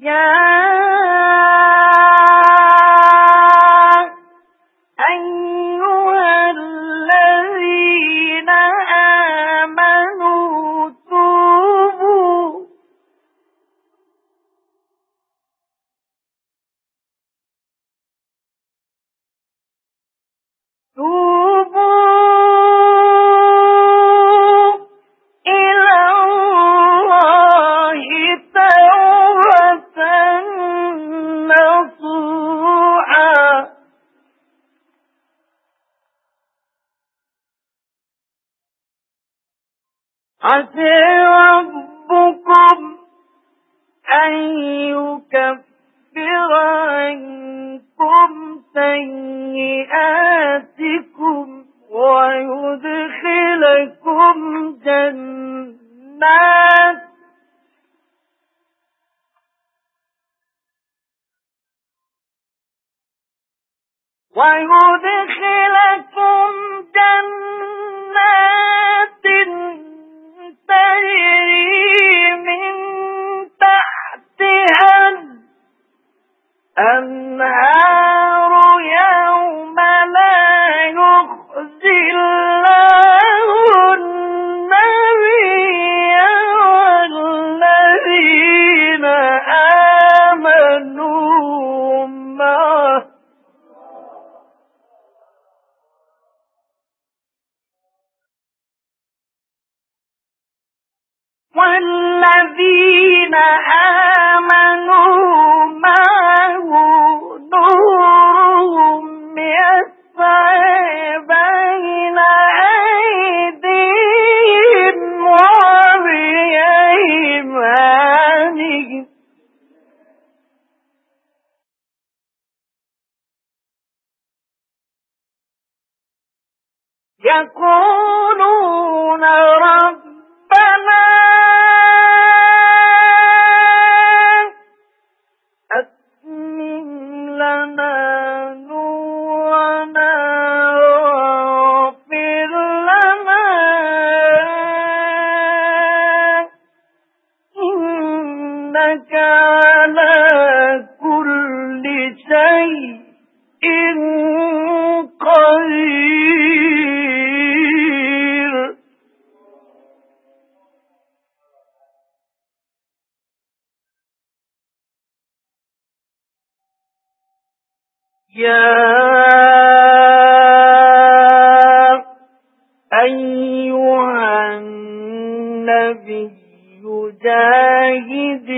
يا عسى ربكم أن يكفر عنكم سيئاتكم ويدخلكم جنات ويدخلكم والذين آمنوا معه نورهم يسعى بين أيديهم وبأيمانهم. يقولون إِنَّكَ عَلَى كُلِّ شَيْءٍ قَدِيرٌ. يَا أَيُّهَا النَّبِيُّ جَاهِدِ